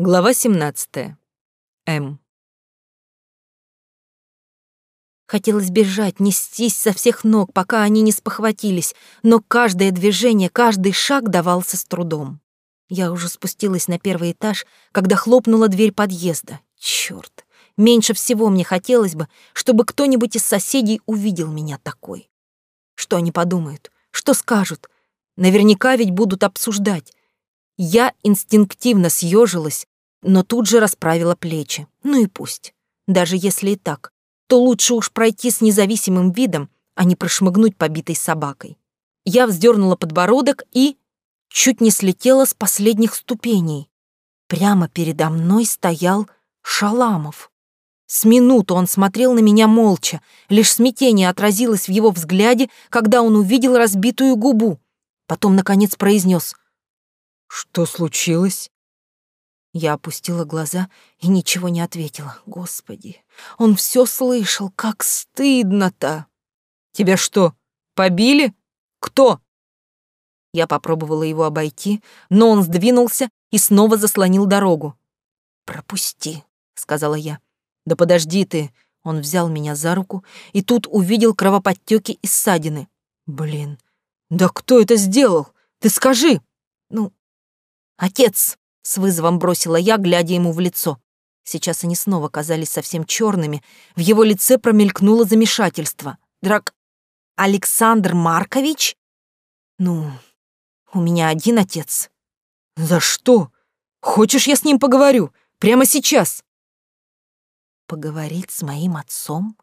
Глава 17. М. Хотелось бежать, нестись со всех ног, пока они не спохватились, но каждое движение, каждый шаг давался с трудом. Я уже спустилась на первый этаж, когда хлопнула дверь подъезда. Чёрт, меньше всего мне хотелось бы, чтобы кто-нибудь из соседей увидел меня такой. Что они подумают? Что скажут? Наверняка ведь будут обсуждать. Я инстинктивно съежилась, но тут же расправила плечи. Ну и пусть. Даже если и так, то лучше уж пройти с независимым видом, а не прошмыгнуть побитой собакой. Я вздернула подбородок и чуть не слетела с последних ступеней. Прямо передо мной стоял Шаламов. С минуту он смотрел на меня молча, лишь смятение отразилось в его взгляде, когда он увидел разбитую губу. Потом, наконец, произнес — что случилось? Я опустила глаза и ничего не ответила. Господи, он все слышал, как стыдно-то. Тебя что, побили? Кто? Я попробовала его обойти, но он сдвинулся и снова заслонил дорогу. «Пропусти», — сказала я. «Да подожди ты». Он взял меня за руку и тут увидел кровоподтеки и ссадины. «Блин, да кто это сделал? Ты скажи!» «Ну, «Отец!» — с вызовом бросила я, глядя ему в лицо. Сейчас они снова казались совсем черными. В его лице промелькнуло замешательство. «Драк... Александр Маркович?» «Ну, у меня один отец». «За что? Хочешь, я с ним поговорю? Прямо сейчас?» «Поговорить с моим отцом?»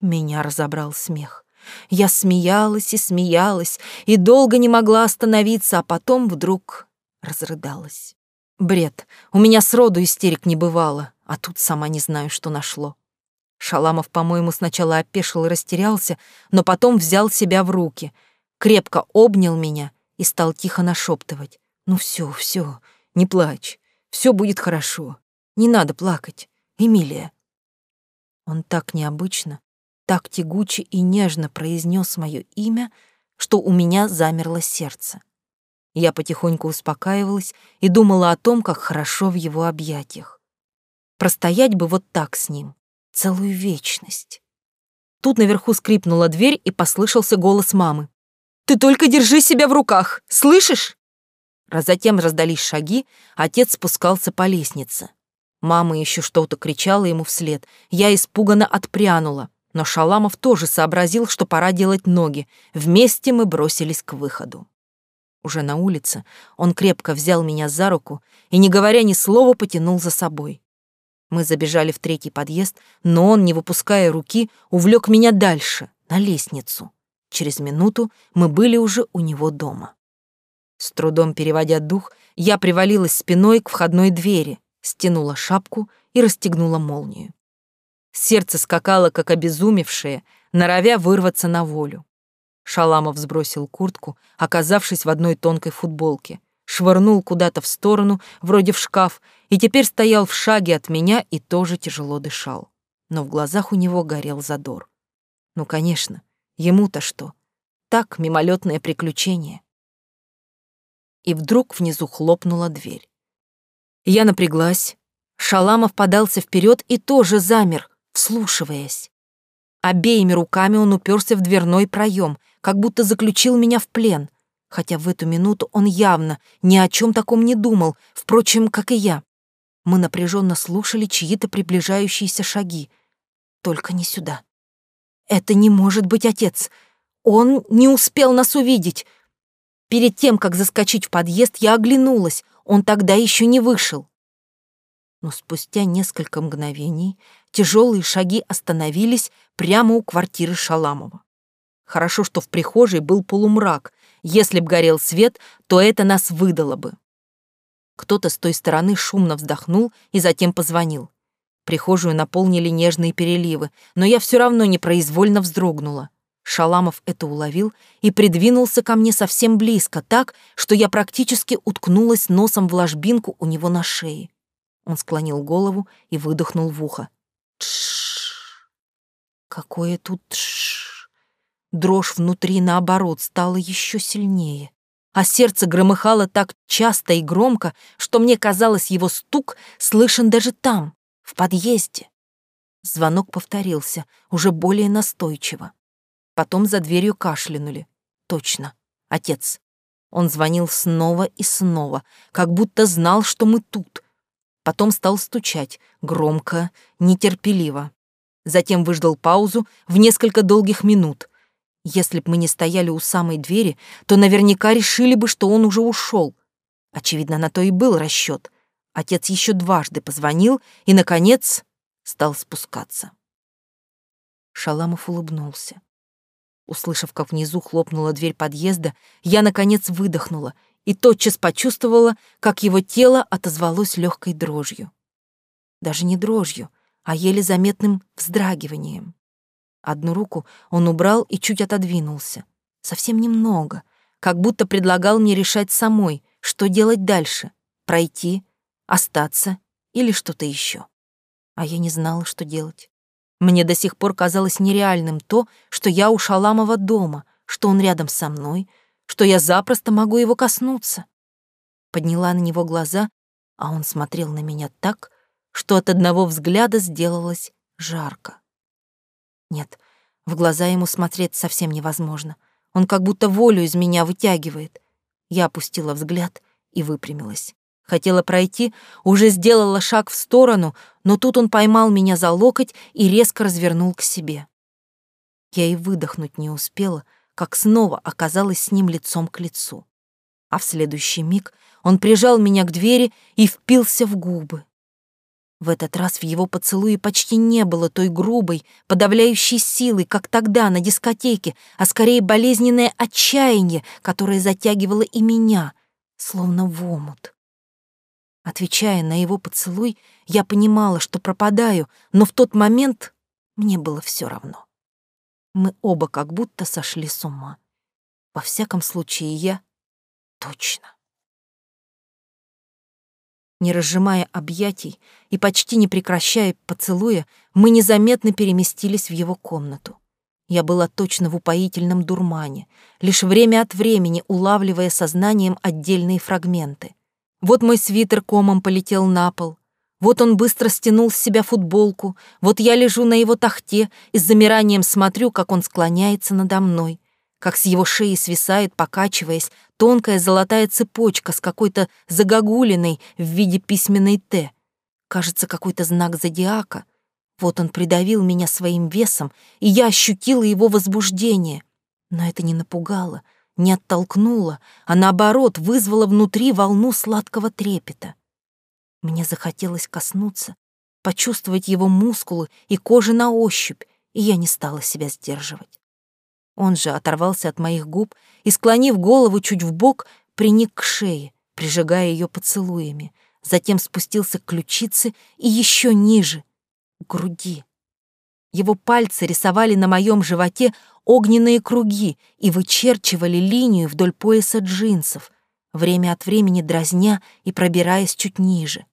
Меня разобрал смех. Я смеялась и смеялась, и долго не могла остановиться, а потом вдруг разрыдалась. Бред. У меня сроду истерик не бывало, а тут сама не знаю, что нашло. Шаламов, по-моему, сначала опешил и растерялся, но потом взял себя в руки, крепко обнял меня и стал тихо нашептывать. «Ну все, все, не плачь, все будет хорошо. Не надо плакать, Эмилия». Он так необычно, так тягуче и нежно произнес мое имя, что у меня замерло сердце. Я потихоньку успокаивалась и думала о том, как хорошо в его объятиях. Простоять бы вот так с ним, целую вечность. Тут наверху скрипнула дверь и послышался голос мамы. «Ты только держи себя в руках, слышишь?» А затем раздались шаги, отец спускался по лестнице. Мама еще что-то кричала ему вслед. Я испуганно отпрянула, но Шаламов тоже сообразил, что пора делать ноги. Вместе мы бросились к выходу. Уже на улице он крепко взял меня за руку и, не говоря ни слова, потянул за собой. Мы забежали в третий подъезд, но он, не выпуская руки, увлек меня дальше, на лестницу. Через минуту мы были уже у него дома. С трудом переводя дух, я привалилась спиной к входной двери, стянула шапку и расстегнула молнию. Сердце скакало, как обезумевшее, норовя вырваться на волю. Шаламов сбросил куртку, оказавшись в одной тонкой футболке, швырнул куда-то в сторону, вроде в шкаф, и теперь стоял в шаге от меня и тоже тяжело дышал. Но в глазах у него горел задор. Ну, конечно, ему-то что? Так, мимолетное приключение. И вдруг внизу хлопнула дверь. Я напряглась. Шаламов подался вперед и тоже замер, вслушиваясь. Обеими руками он уперся в дверной проем, как будто заключил меня в плен, хотя в эту минуту он явно ни о чем таком не думал, впрочем, как и я. Мы напряженно слушали чьи-то приближающиеся шаги. Только не сюда. Это не может быть отец. Он не успел нас увидеть. Перед тем, как заскочить в подъезд, я оглянулась. Он тогда еще не вышел. Но спустя несколько мгновений тяжелые шаги остановились прямо у квартиры Шаламова. Хорошо, что в прихожей был полумрак. Если б горел свет, то это нас выдало бы. Кто-то с той стороны шумно вздохнул и затем позвонил. Прихожую наполнили нежные переливы, но я все равно непроизвольно вздрогнула. Шаламов это уловил и придвинулся ко мне совсем близко, так, что я практически уткнулась носом в ложбинку у него на шее. Он склонил голову и выдохнул в ухо. Тш. Какое тут тш. Дрожь внутри, наоборот, стала еще сильнее. а сердце громыхало так часто и громко, что мне казалось, его стук слышен даже там, в подъезде. Звонок повторился, уже более настойчиво. Потом за дверью кашлянули. Точно, отец. Он звонил снова и снова, как будто знал, что мы тут. Потом стал стучать, громко, нетерпеливо. Затем выждал паузу в несколько долгих минут. Если б мы не стояли у самой двери, то наверняка решили бы, что он уже ушел. Очевидно, на то и был расчет. Отец еще дважды позвонил и, наконец, стал спускаться. Шаламов улыбнулся. Услышав, как внизу хлопнула дверь подъезда, я, наконец, выдохнула и тотчас почувствовала, как его тело отозвалось легкой дрожью. Даже не дрожью, а еле заметным вздрагиванием. Одну руку он убрал и чуть отодвинулся. Совсем немного, как будто предлагал мне решать самой, что делать дальше — пройти, остаться или что-то еще. А я не знала, что делать. Мне до сих пор казалось нереальным то, что я у Шаламова дома, что он рядом со мной, что я запросто могу его коснуться. Подняла на него глаза, а он смотрел на меня так, что от одного взгляда сделалось жарко. Нет, в глаза ему смотреть совсем невозможно. Он как будто волю из меня вытягивает. Я опустила взгляд и выпрямилась. Хотела пройти, уже сделала шаг в сторону, но тут он поймал меня за локоть и резко развернул к себе. Я и выдохнуть не успела, как снова оказалась с ним лицом к лицу. А в следующий миг он прижал меня к двери и впился в губы. В этот раз в его поцелуе почти не было той грубой, подавляющей силы, как тогда на дискотеке, а скорее болезненное отчаяние, которое затягивало и меня, словно в омут. Отвечая на его поцелуй, я понимала, что пропадаю, но в тот момент мне было все равно. Мы оба как будто сошли с ума. Во всяком случае, я точно. Не разжимая объятий и почти не прекращая поцелуя, мы незаметно переместились в его комнату. Я была точно в упоительном дурмане, лишь время от времени улавливая сознанием отдельные фрагменты. Вот мой свитер комом полетел на пол. Вот он быстро стянул с себя футболку. Вот я лежу на его тахте и с замиранием смотрю, как он склоняется надо мной. Как с его шеи свисает, покачиваясь, тонкая золотая цепочка с какой-то загогулиной в виде письменной «Т». Кажется, какой-то знак зодиака. Вот он придавил меня своим весом, и я ощутила его возбуждение. Но это не напугало — не оттолкнула, а наоборот вызвала внутри волну сладкого трепета. Мне захотелось коснуться, почувствовать его мускулы и кожи на ощупь, и я не стала себя сдерживать. Он же оторвался от моих губ и, склонив голову чуть в бок, приник к шее, прижигая ее поцелуями, затем спустился к ключице и еще ниже, к груди. Его пальцы рисовали на моем животе огненные круги и вычерчивали линию вдоль пояса джинсов, время от времени дразня и пробираясь чуть ниже.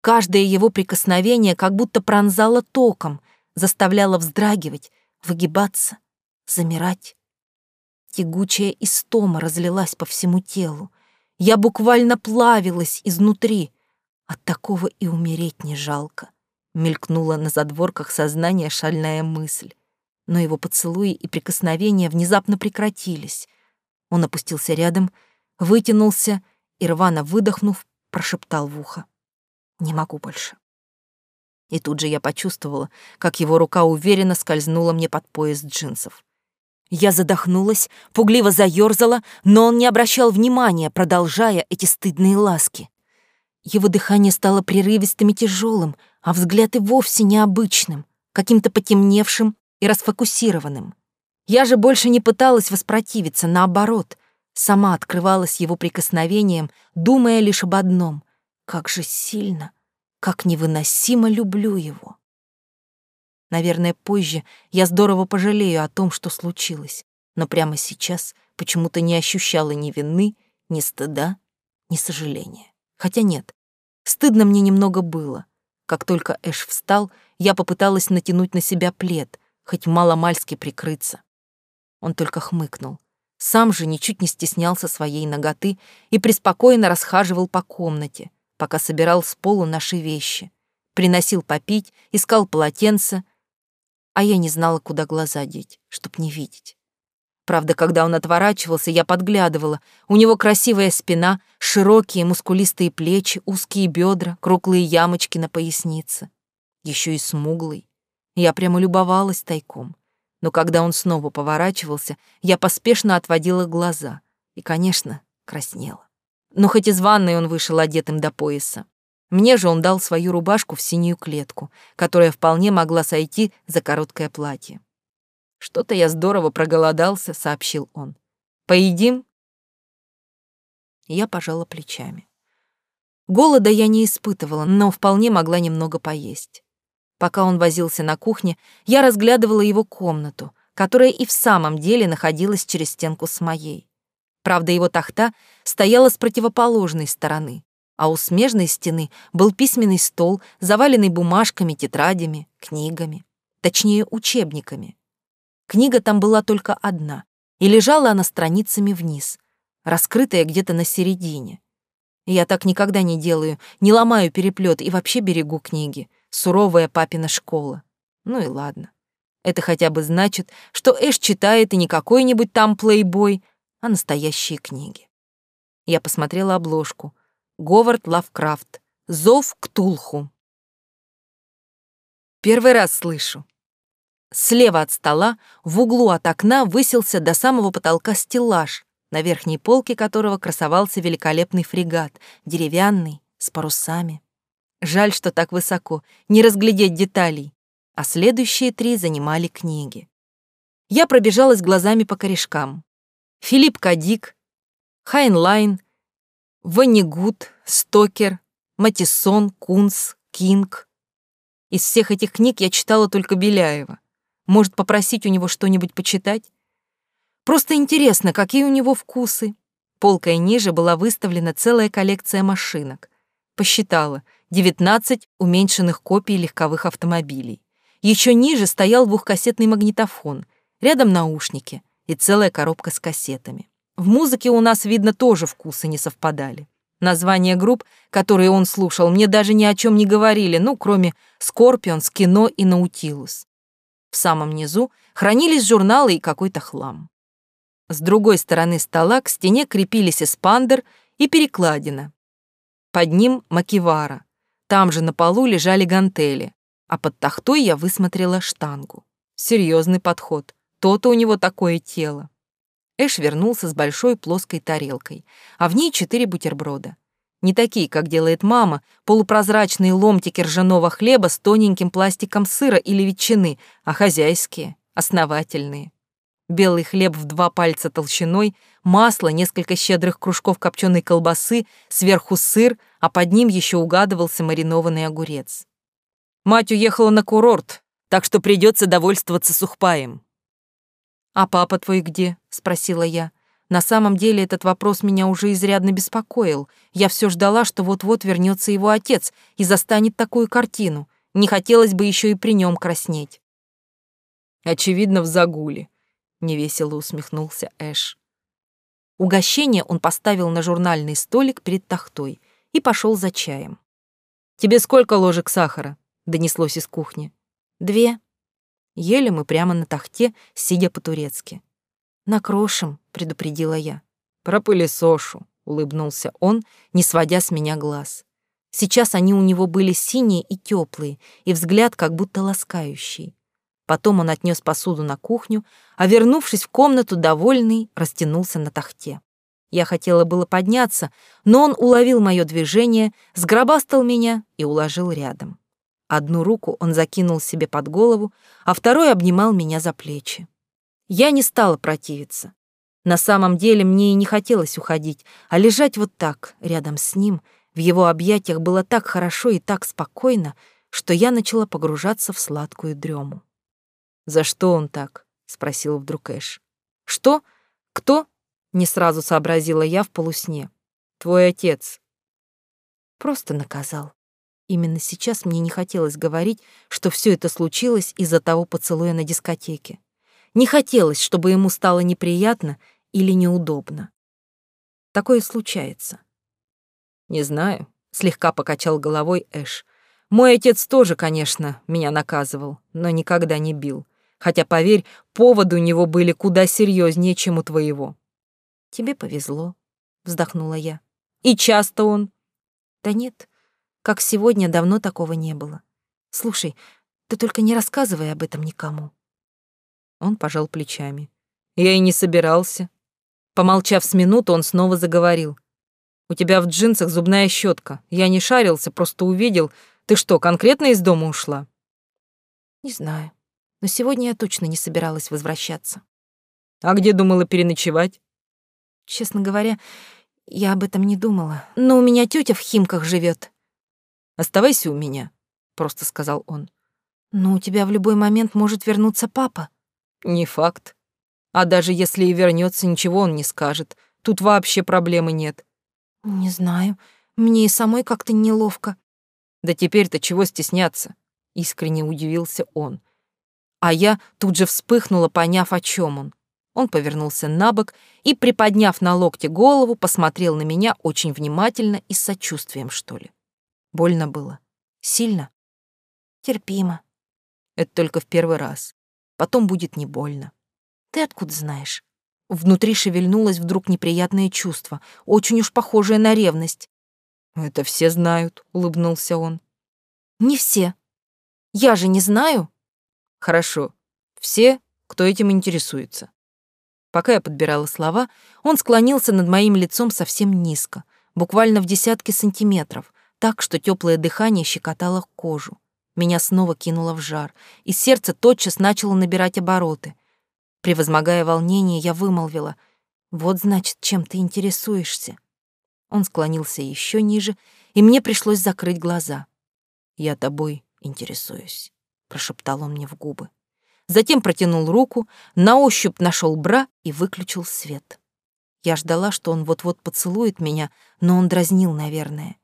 Каждое его прикосновение как будто пронзало током, заставляло вздрагивать, выгибаться, замирать. Тягучая истома разлилась по всему телу. Я буквально плавилась изнутри. От такого и умереть не жалко. Мелькнула на задворках сознания шальная мысль но его поцелуи и прикосновения внезапно прекратились. Он опустился рядом, вытянулся и, рвано выдохнув, прошептал в ухо. «Не могу больше». И тут же я почувствовала, как его рука уверенно скользнула мне под пояс джинсов. Я задохнулась, пугливо заёрзала, но он не обращал внимания, продолжая эти стыдные ласки. Его дыхание стало прерывистым и тяжелым, а взгляд и вовсе необычным, каким-то потемневшим и расфокусированным. Я же больше не пыталась воспротивиться, наоборот, сама открывалась его прикосновением, думая лишь об одном — как же сильно, как невыносимо люблю его. Наверное, позже я здорово пожалею о том, что случилось, но прямо сейчас почему-то не ощущала ни вины, ни стыда, ни сожаления. Хотя нет, стыдно мне немного было. Как только Эш встал, я попыталась натянуть на себя плед, хоть мало-мальски прикрыться. Он только хмыкнул, Сам же ничуть не стеснялся своей ноготы и преспокойно расхаживал по комнате, пока собирал с полу наши вещи. Приносил попить, искал полотенце, а я не знала, куда глаза деть, чтоб не видеть. Правда, когда он отворачивался, я подглядывала. У него красивая спина, широкие мускулистые плечи, узкие бедра, круглые ямочки на пояснице. Еще и смуглый. Я прямо любовалась тайком. Но когда он снова поворачивался, я поспешно отводила глаза. И, конечно, краснела. Но хоть из ванной он вышел одетым до пояса. Мне же он дал свою рубашку в синюю клетку, которая вполне могла сойти за короткое платье. «Что-то я здорово проголодался», — сообщил он. «Поедим?» Я пожала плечами. Голода я не испытывала, но вполне могла немного поесть. Пока он возился на кухне, я разглядывала его комнату, которая и в самом деле находилась через стенку с моей. Правда, его тахта стояла с противоположной стороны, а у смежной стены был письменный стол, заваленный бумажками, тетрадями, книгами, точнее, учебниками. Книга там была только одна, и лежала она страницами вниз, раскрытая где-то на середине. Я так никогда не делаю, не ломаю переплет и вообще берегу книги. Суровая папина школа. Ну и ладно. Это хотя бы значит, что Эш читает и не какой-нибудь там плейбой, а настоящие книги. Я посмотрела обложку. Говард Лавкрафт. Зов к Тулху. Первый раз слышу. Слева от стола, в углу от окна, высился до самого потолка стеллаж, на верхней полке которого красовался великолепный фрегат, деревянный, с парусами. Жаль, что так высоко, не разглядеть деталей. А следующие три занимали книги. Я пробежалась глазами по корешкам. Филип К. Дик, Хайнлайн, Воннегут, Стокер, Матесон, Кунс, Кинг. Из всех этих книг я читала только Беляева. Может, попросить у него что-нибудь почитать? Просто интересно, какие у него вкусы. Полкой ниже была выставлена целая коллекция машинок. Посчитала, 19 уменьшенных копий легковых автомобилей. Еще ниже стоял двухкассетный магнитофон, рядом наушники и целая коробка с кассетами. В музыке у нас, видно, тоже вкусы не совпадали. Названия групп, которые он слушал, мне даже ни о чем не говорили, ну, кроме «Scorpions», «Кино» и «Наутилус». В самом низу хранились журналы и какой-то хлам. С другой стороны стола к стене крепились эспандер и перекладина. Под ним макивара. Там же на полу лежали гантели, а под тахтой я высмотрела штангу. Серьезный подход. То-то у него такое тело. Эш вернулся с большой плоской тарелкой, а в ней четыре бутерброда. Не такие, как делает мама, полупрозрачные ломтики ржаного хлеба с тоненьким пластиком сыра или ветчины, а хозяйские, основательные. Белый хлеб в два пальца толщиной, масло, несколько щедрых кружков копченой колбасы, сверху сыр, а под ним еще угадывался маринованный огурец. Мать уехала на курорт, так что придется довольствоваться сухпаем. «А папа твой где?» — спросила я. На самом деле этот вопрос меня уже изрядно беспокоил. Я все ждала, что вот-вот вернется его отец и застанет такую картину. Не хотелось бы еще и при нем краснеть. «Очевидно, в загуле», — невесело усмехнулся Эш. Угощение он поставил на журнальный столик перед тахтой и пошел за чаем. «Тебе сколько ложек сахара?» — донеслось из кухни. «Две». Ели мы прямо на тахте, сидя по-турецки. «Накрошим», — предупредила я. «Пропылесошу», — улыбнулся он, не сводя с меня глаз. Сейчас они у него были синие и теплые, и взгляд как будто ласкающий. Потом он отнес посуду на кухню, а, вернувшись в комнату, довольный, растянулся на тахте. Я хотела было подняться, но он уловил мое движение, сгробастал меня и уложил рядом. Одну руку он закинул себе под голову, а второй обнимал меня за плечи. Я не стала противиться. На самом деле мне и не хотелось уходить, а лежать вот так, рядом с ним, в его объятиях было так хорошо и так спокойно, что я начала погружаться в сладкую дрему. «За что он так?» — спросил вдруг Эш. «Что? Кто?» — не сразу сообразила я в полусне. «Твой отец». Просто наказал. Именно сейчас мне не хотелось говорить, что все это случилось из-за того поцелуя на дискотеке. Не хотелось, чтобы ему стало неприятно, или неудобно. Такое случается. Не знаю, слегка покачал головой Эш. Мой отец тоже, конечно, меня наказывал, но никогда не бил. Хотя, поверь, поводы у него были куда серьезнее, чем у твоего. Тебе повезло, вздохнула я. И часто он? Да нет, как сегодня давно такого не было. Слушай, ты только не рассказывай об этом никому. Он пожал плечами. Я и не собирался. Помолчав с минуту, он снова заговорил. У тебя в джинсах зубная щетка. Я не шарился, просто увидел. Ты что, конкретно из дома ушла? Не знаю. Но сегодня я точно не собиралась возвращаться. А где думала переночевать? Честно говоря, я об этом не думала. Но у меня тетя в Химках живет. Оставайся у меня, просто сказал он. Но у тебя в любой момент может вернуться папа. Не факт. А даже если и вернется, ничего он не скажет. Тут вообще проблемы нет. Не знаю. Мне и самой как-то неловко. Да теперь-то чего стесняться? Искренне удивился он. А я тут же вспыхнула, поняв, о чем он. Он повернулся на бок и, приподняв на локте голову, посмотрел на меня очень внимательно и с сочувствием, что ли. Больно было. Сильно? Терпимо. Это только в первый раз. Потом будет не больно. Ты откуда знаешь? Внутри шевельнулось вдруг неприятное чувство, очень уж похожее на ревность. «Это все знают», — улыбнулся он. «Не все. Я же не знаю». «Хорошо. Все, кто этим интересуется». Пока я подбирала слова, он склонился над моим лицом совсем низко, буквально в десятки сантиметров, так, что теплое дыхание щекотало кожу. Меня снова кинуло в жар, и сердце тотчас начало набирать обороты. Превозмогая волнение, я вымолвила. «Вот, значит, чем ты интересуешься». Он склонился еще ниже, и мне пришлось закрыть глаза. «Я тобой интересуюсь», — прошептал он мне в губы. Затем протянул руку, на ощупь нашел бра и выключил свет. Я ждала, что он вот-вот поцелует меня, но он дразнил, наверное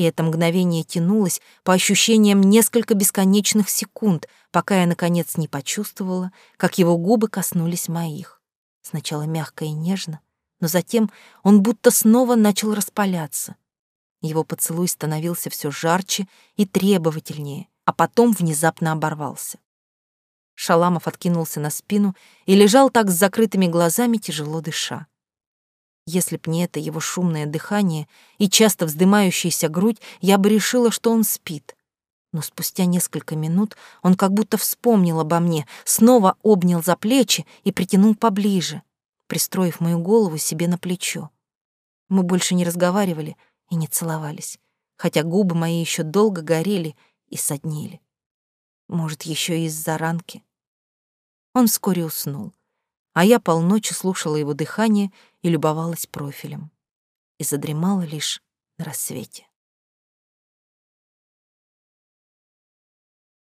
и это мгновение тянулось по ощущениям несколько бесконечных секунд, пока я, наконец, не почувствовала, как его губы коснулись моих. Сначала мягко и нежно, но затем он будто снова начал распаляться. Его поцелуй становился все жарче и требовательнее, а потом внезапно оборвался. Шаламов откинулся на спину и лежал так с закрытыми глазами, тяжело дыша. Если б не это его шумное дыхание и часто вздымающаяся грудь, я бы решила, что он спит. Но спустя несколько минут он как будто вспомнил обо мне, снова обнял за плечи и притянул поближе, пристроив мою голову себе на плечо. Мы больше не разговаривали и не целовались, хотя губы мои еще долго горели и соднили. Может, еще из-за ранки. Он вскоре уснул а я полночи слушала его дыхание и любовалась профилем. И задремала лишь на рассвете.